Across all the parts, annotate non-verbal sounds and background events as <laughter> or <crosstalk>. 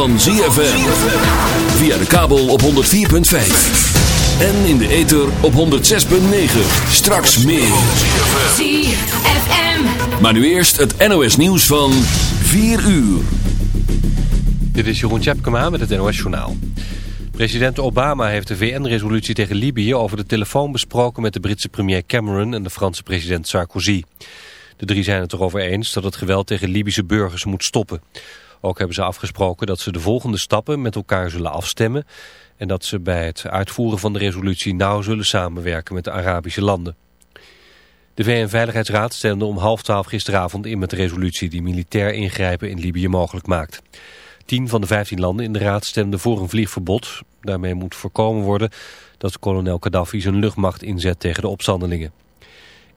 Van ZFM. Via de kabel op 104.5. En in de ether op 106.9. Straks meer. ZFM. Maar nu eerst het NOS nieuws van 4 uur. Dit is Jeroen Tjepkema met het NOS Journaal. President Obama heeft de VN-resolutie tegen Libië over de telefoon besproken met de Britse premier Cameron en de Franse president Sarkozy. De drie zijn het erover eens dat het geweld tegen Libische burgers moet stoppen. Ook hebben ze afgesproken dat ze de volgende stappen met elkaar zullen afstemmen... en dat ze bij het uitvoeren van de resolutie nauw zullen samenwerken met de Arabische landen. De VN-veiligheidsraad stemde om half twaalf gisteravond in met de resolutie... die militair ingrijpen in Libië mogelijk maakt. Tien van de vijftien landen in de raad stemden voor een vliegverbod. Daarmee moet voorkomen worden dat kolonel Gaddafi zijn luchtmacht inzet tegen de opstandelingen.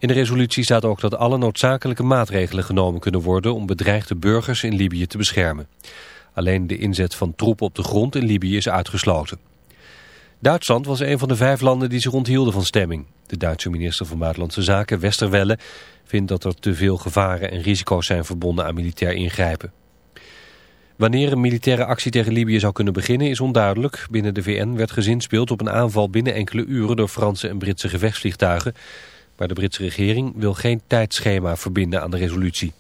In de resolutie staat ook dat alle noodzakelijke maatregelen genomen kunnen worden om bedreigde burgers in Libië te beschermen. Alleen de inzet van troepen op de grond in Libië is uitgesloten. Duitsland was een van de vijf landen die zich onthielden van stemming. De Duitse minister van Buitenlandse Zaken, Westerwelle, vindt dat er te veel gevaren en risico's zijn verbonden aan militair ingrijpen. Wanneer een militaire actie tegen Libië zou kunnen beginnen is onduidelijk. Binnen de VN werd gezinspeeld op een aanval binnen enkele uren door Franse en Britse gevechtsvliegtuigen. Maar de Britse regering wil geen tijdschema verbinden aan de resolutie.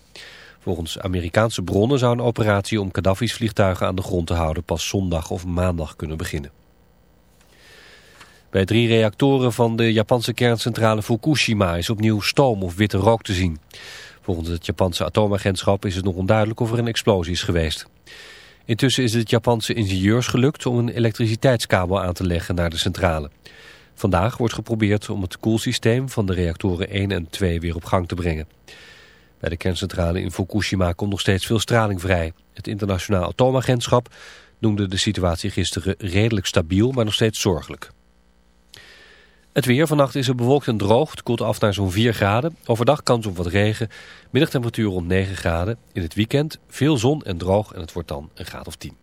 Volgens Amerikaanse bronnen zou een operatie om Gaddafi's vliegtuigen aan de grond te houden pas zondag of maandag kunnen beginnen. Bij drie reactoren van de Japanse kerncentrale Fukushima is opnieuw stoom of witte rook te zien. Volgens het Japanse atoomagentschap is het nog onduidelijk of er een explosie is geweest. Intussen is het Japanse ingenieurs gelukt om een elektriciteitskabel aan te leggen naar de centrale. Vandaag wordt geprobeerd om het koelsysteem van de reactoren 1 en 2 weer op gang te brengen. Bij de kerncentrale in Fukushima komt nog steeds veel straling vrij. Het internationaal atoomagentschap noemde de situatie gisteren redelijk stabiel, maar nog steeds zorgelijk. Het weer, vannacht is er bewolkt en droog. Het koelt af naar zo'n 4 graden. Overdag kans op wat regen. Middagtemperatuur rond 9 graden. In het weekend veel zon en droog en het wordt dan een graad of 10.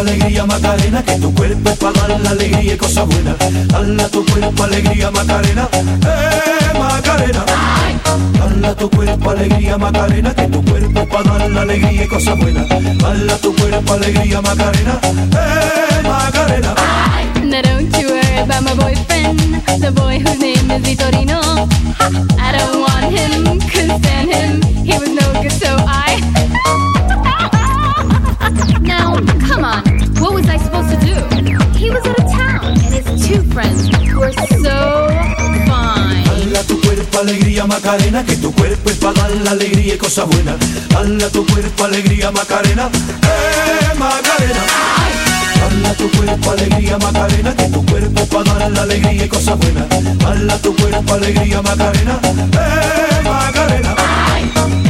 Alegría Macarena, que tu cuerpo para dar la alegría y cosas buenas. Dala tu cuerpo alegría Macarena, eh Macarena. Dala tu cuerpo alegría Macarena, que tu cuerpo para dar la alegría y cosas buenas. Dala tu cuerpo alegría Macarena, eh Macarena. Now don't you worry about my boyfriend, the boy whose name is Vitorino. I don't want him, couldn't stand him. Friends were so fine. Dala tu cuerpo alegría Macarena, que tu cuerpo es para dar la alegría y cosas buenas. Dala tu cuerpo alegría Macarena, eh Macarena. Dala tu cuerpo alegría Macarena, que tu cuerpo para dar la alegría y cosas buenas. Dala tu cuerpo alegría Macarena, eh Macarena. Dala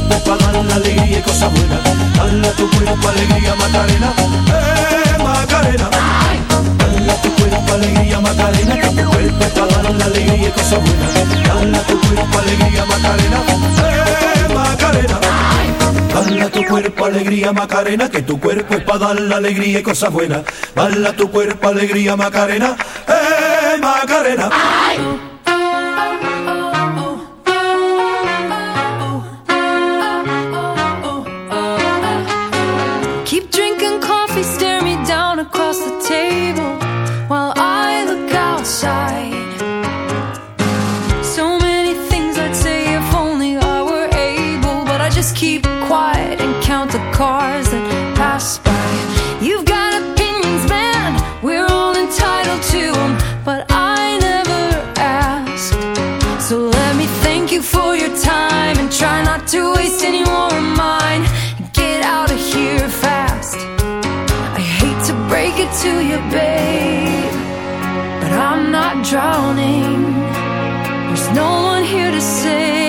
dar la alegría y cosas buenas. Dala tu cuerpo alegría Macarena, eh Macarena. Dala tu cuerpo alegría Macarena, que tu cuerpo es para dar la alegría y cosas buenas. Dale a tu cuerpo alegría Macarena, eh Macarena. Dale a tu cuerpo alegría Macarena, que tu cuerpo es para dar la alegría y cosas buenas. Dale a tu cuerpo alegría Macarena, eh Macarena. Keep to you, babe, but I'm not drowning. There's no one here to save.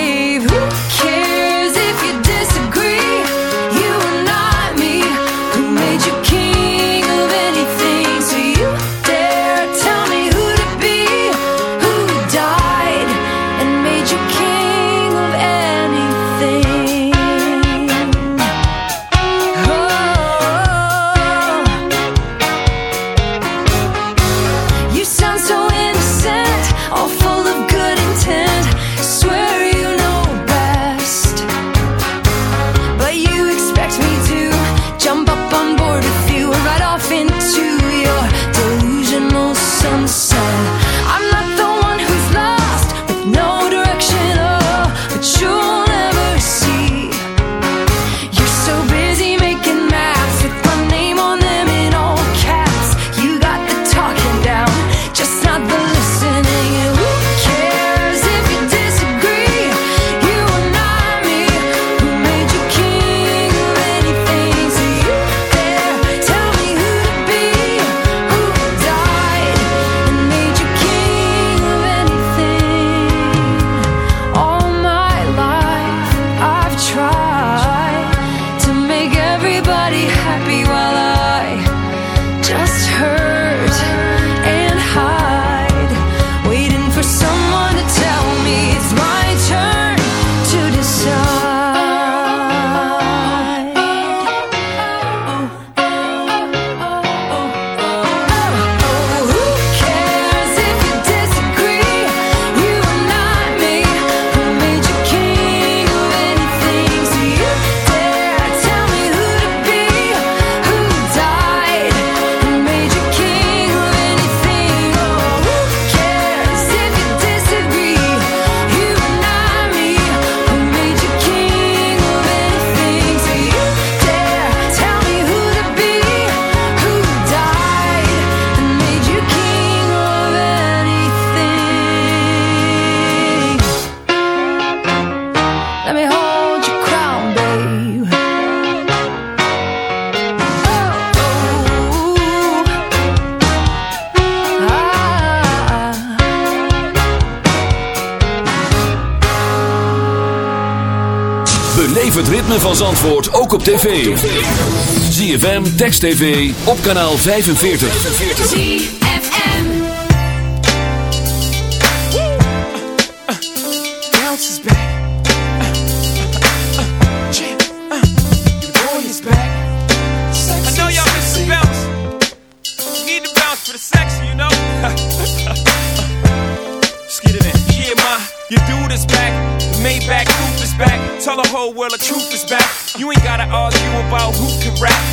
Ritme van Zandvoort ook op tv. ZFM, Text TV, op kanaal 45. ZFM. bounce is back. Jam. Your boy is back. I know y'all miss the bounce. You need the bounce for the section, you know. <laughs> Let's get it in. Yeah, ma, your dude is back. The Maybach coupe is back. Tell the whole world the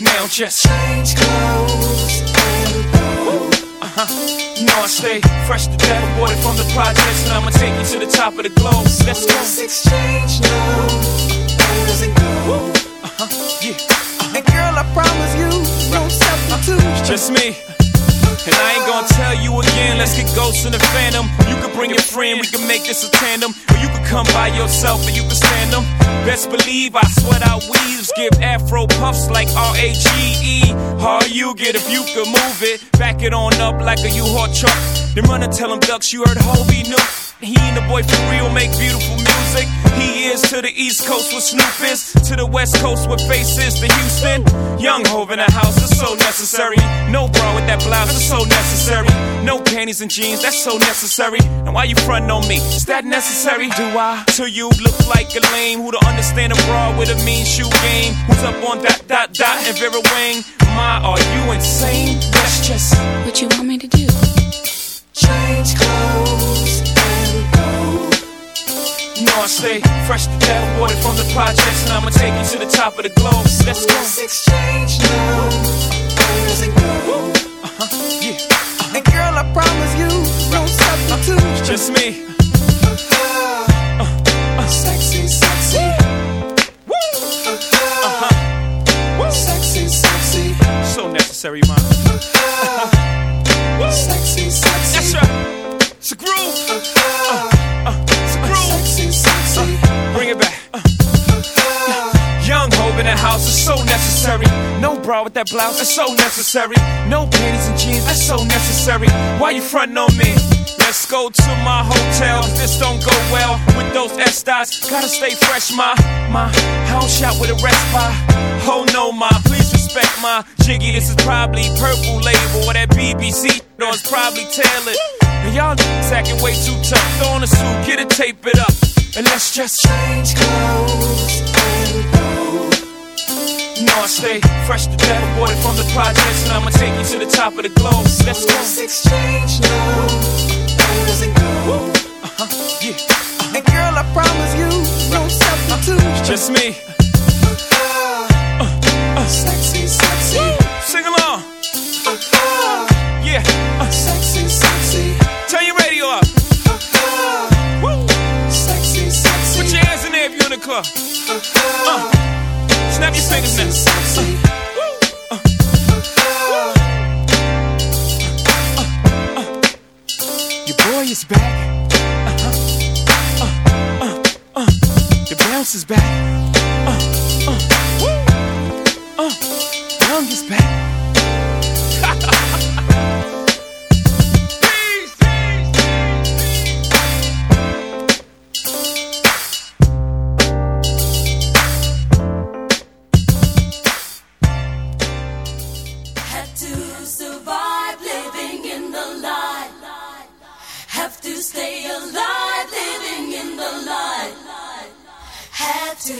Now just change clothes Uh-huh. You know I stay fresh to death, aborted from the projects, and I'ma take you to the top of the globe. Let's go. Let's exchange now. Where does it go? Uh-huh. Yeah. And girl, I promise you, no substitute. Just me. And I ain't gonna tell you again, let's Let's get ghosts in the phantom. You can bring your friend, we can make this a tandem. Or you can come by yourself and you can stand them. Best believe I sweat out weaves, give afro puffs like R A G E. How you get if you could move it? Back it on up like a U-Haul truck. Then run and tell them ducks you heard Hobie new. He and the boy for real make beautiful music. He is to the East Coast with Snoop is, to the West Coast with Face is to Houston. Young Hove in the house is so necessary. No bra with that blouse is so necessary. No panties and jeans, that's so necessary. And why you frontin' on me? Is that necessary? Do I? To you look like a lame who don't understand a bra with a mean shoe game. Who's up on that, dot dot and Vera Wang? My, are you insane? That's just What you want me to do? change clothes and go. You know I stay fresh to death, water from the projects, and I'ma take you to the top of the globe. Let's go. Let's exchange now. Where's it go? Uh-huh, yeah. And girl, I promise you, no substitute. It's just me. Necessary, man. <laughs> Sexy, sexy. That's right. It's a groove. Uh, uh, it's a groove. Sexy, sexy. Bring it back. Uh. Young Hove in the house is so necessary. No bra with that blouse, that's so necessary. No panties and jeans, that's so necessary. Why you frontin' on me? Let's go to my hotel. If this don't go well with those S dots, gotta stay fresh, my my house shot with a by. Oh no, my please respect my jiggy. This is probably purple label or that BBC. No, it's probably tailored. And y'all acting way too tough. Throw on a suit, get it, tape it up, and let's just change clothes and go. Know I stay fresh to death, water from the projects, and I'ma take you to the top of the globe. Let's go. Let's exchange now. Where does it go? Uh-huh, yeah. And girl, I promise you, no substitute. It's just me. Sexy, sexy. Sing along. Yeah. Uh, Sexy, sexy. turn your radio up. Woo. Sexy, sexy. Put your hands in there if you're in the club. Uh, snap your fingers now. Sexy. Your boy is back. Uh-huh. Uh, uh, uh. The bounce is back. Uh, uh, Young is back.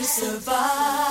Peace,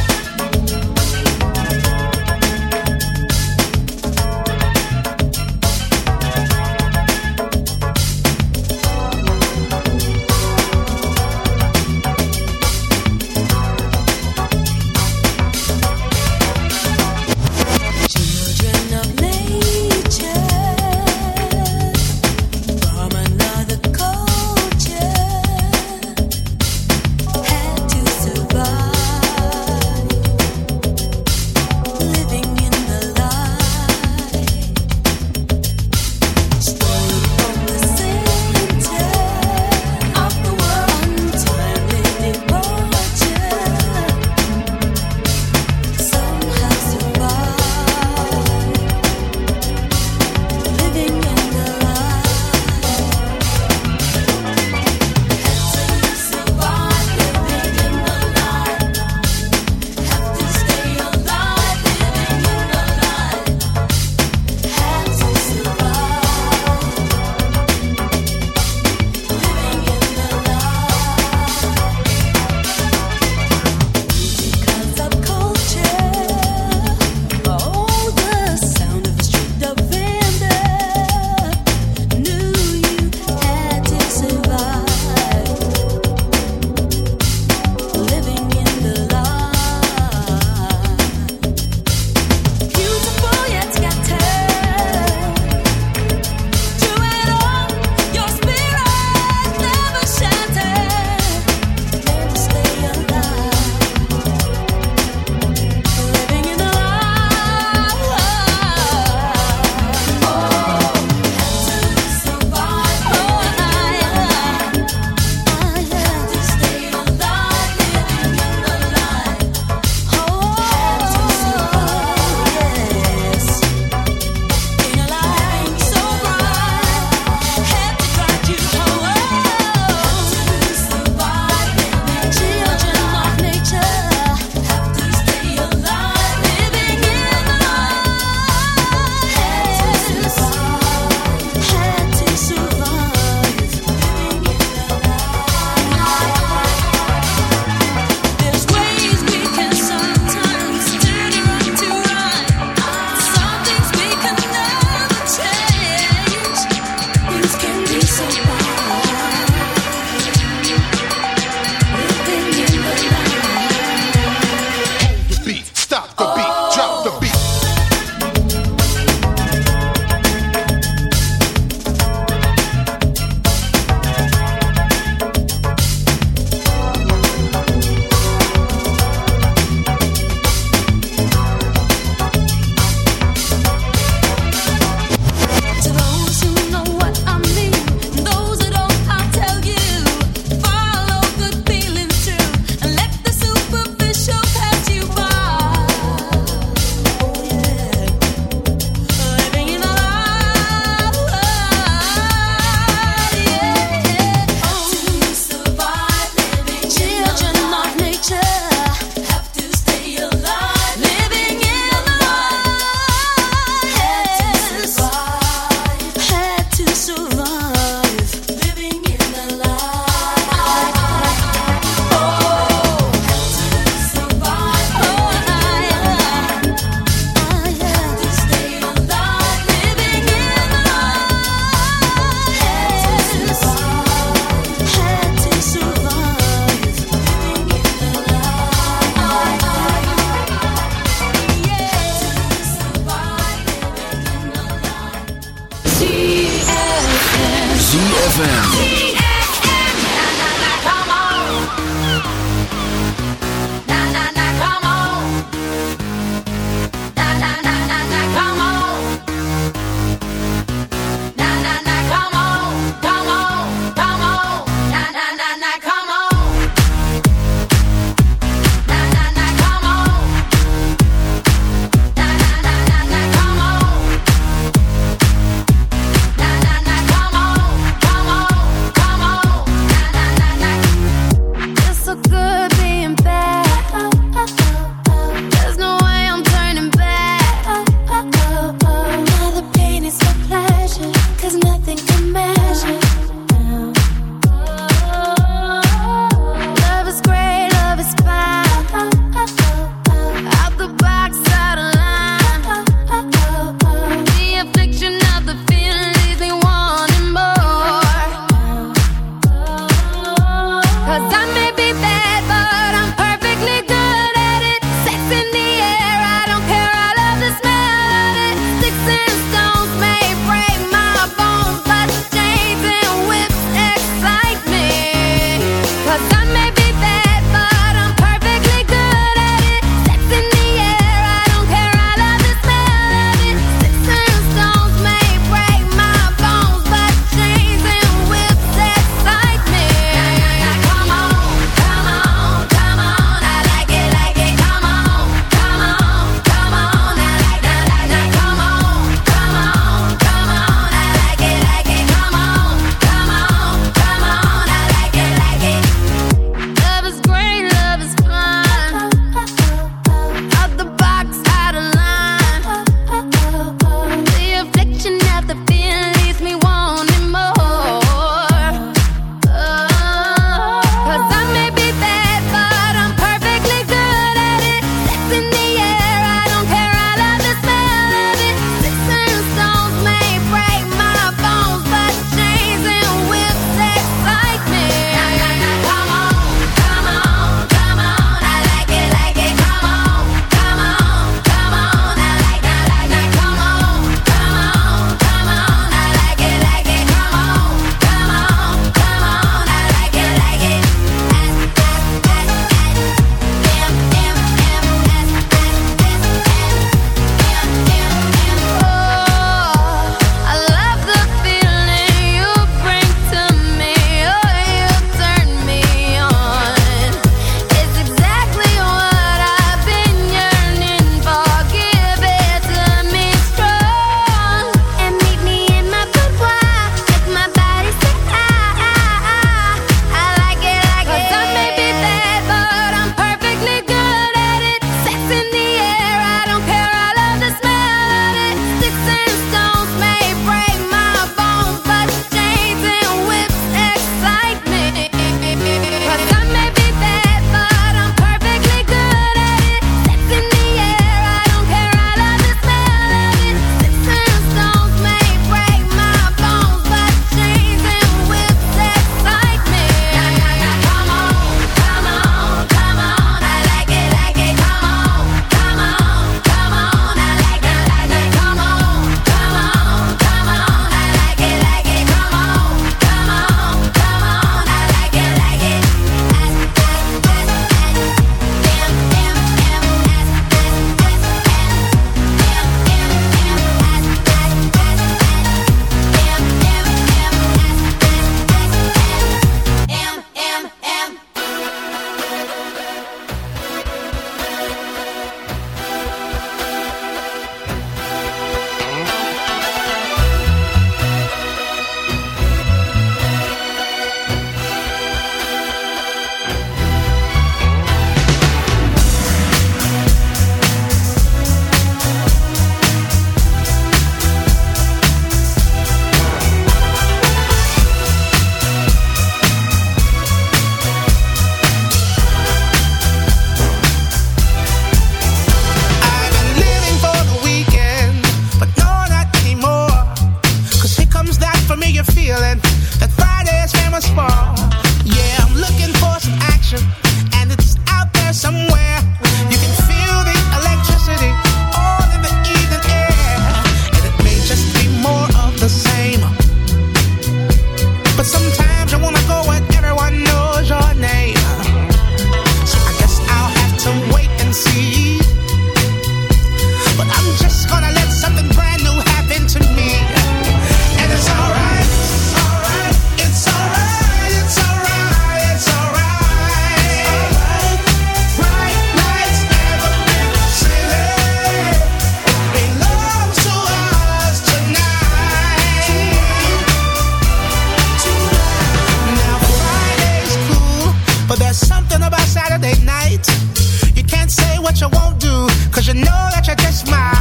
ZFM. You know that you're just might.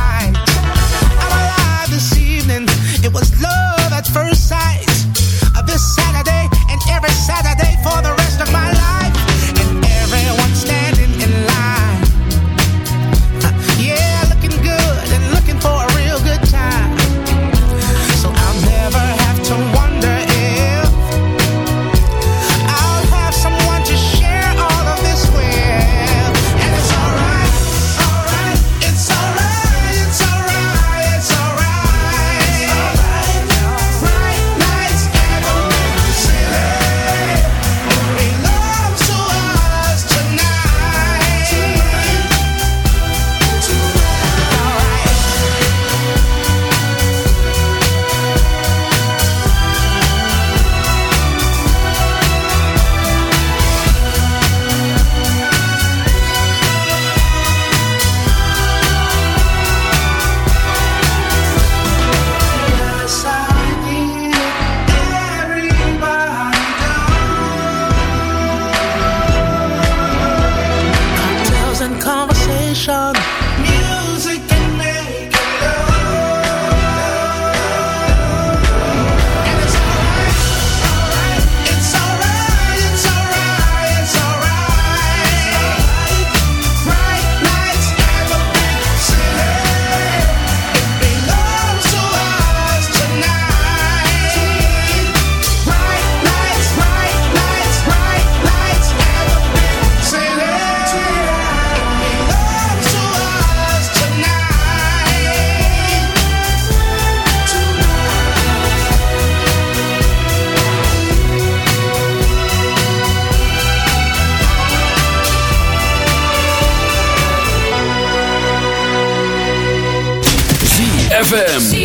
ZFM.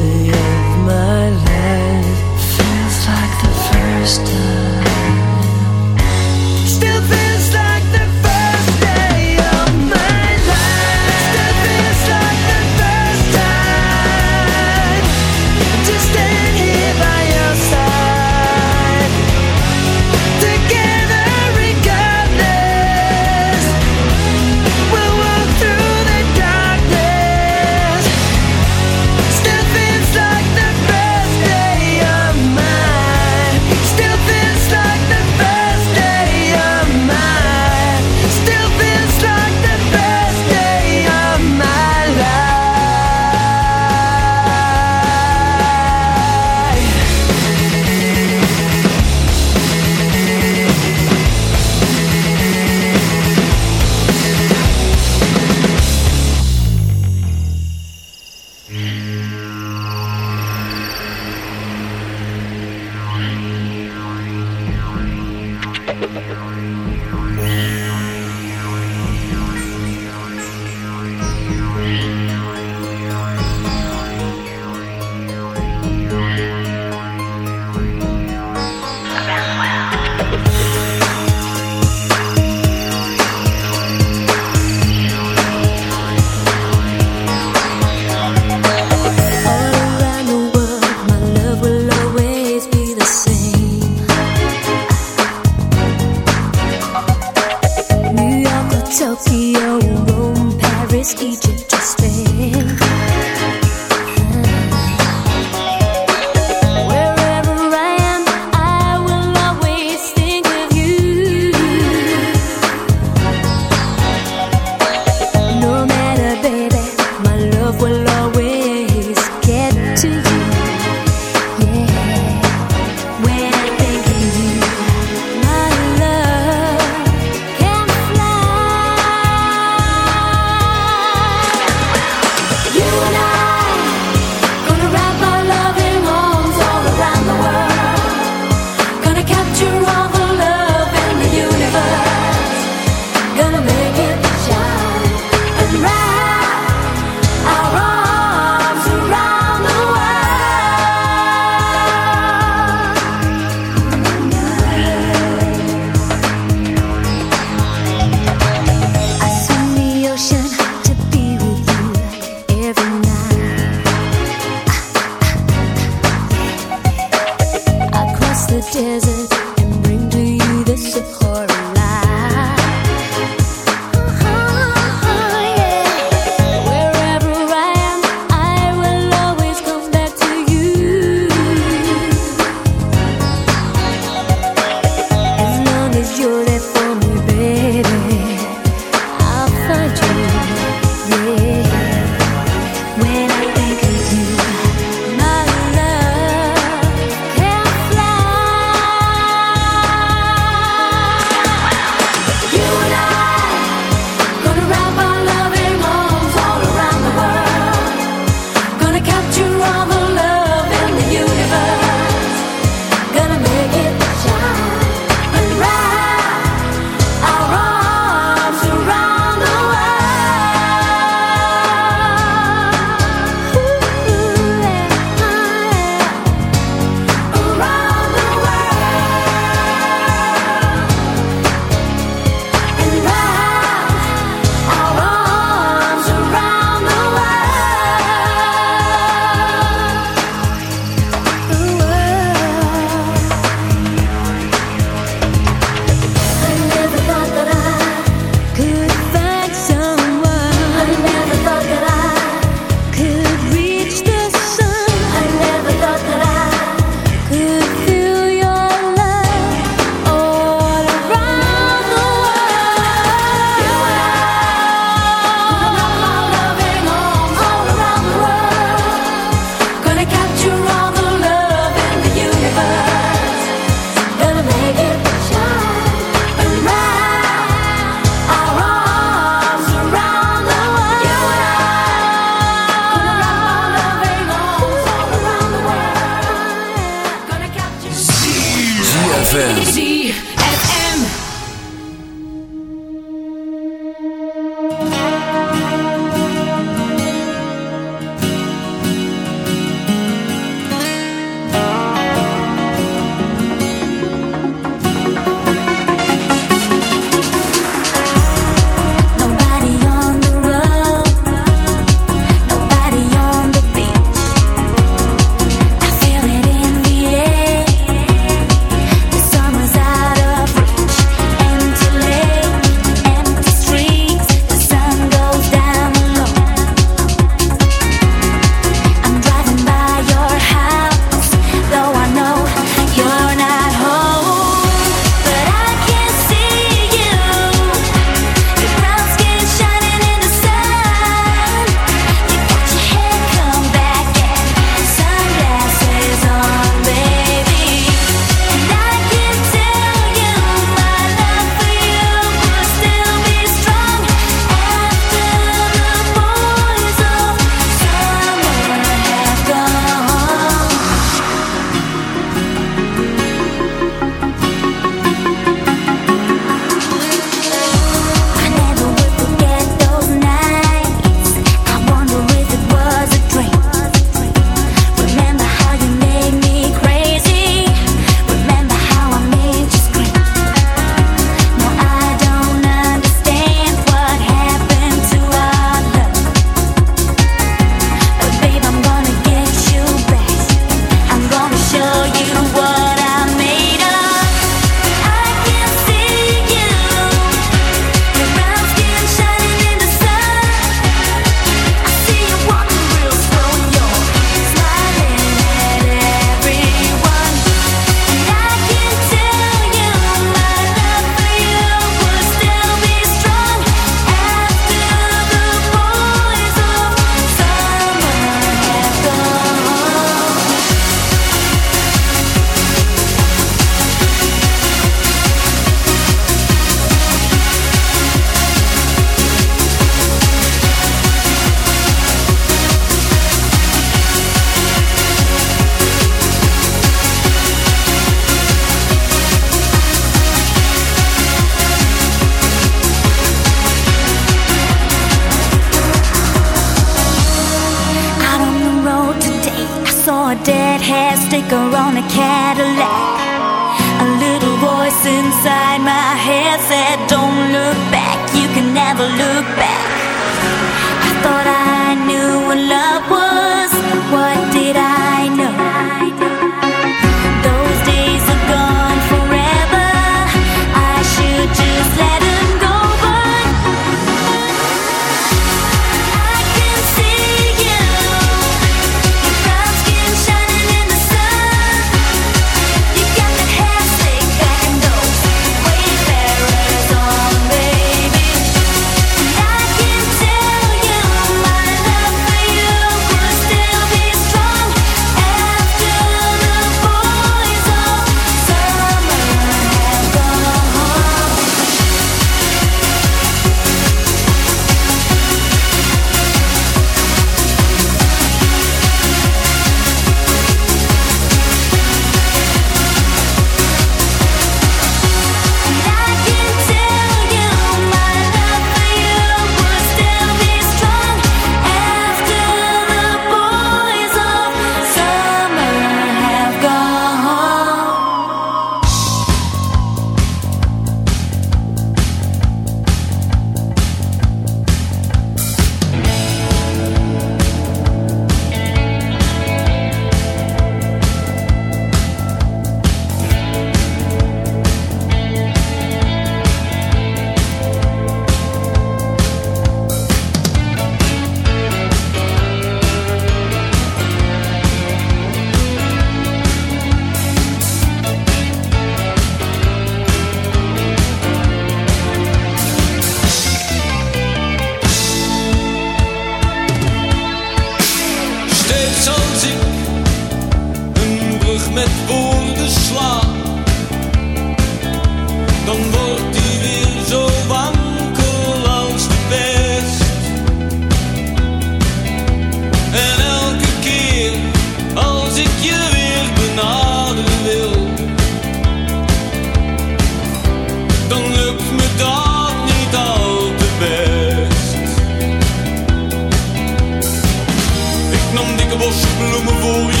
bos bloemen voor je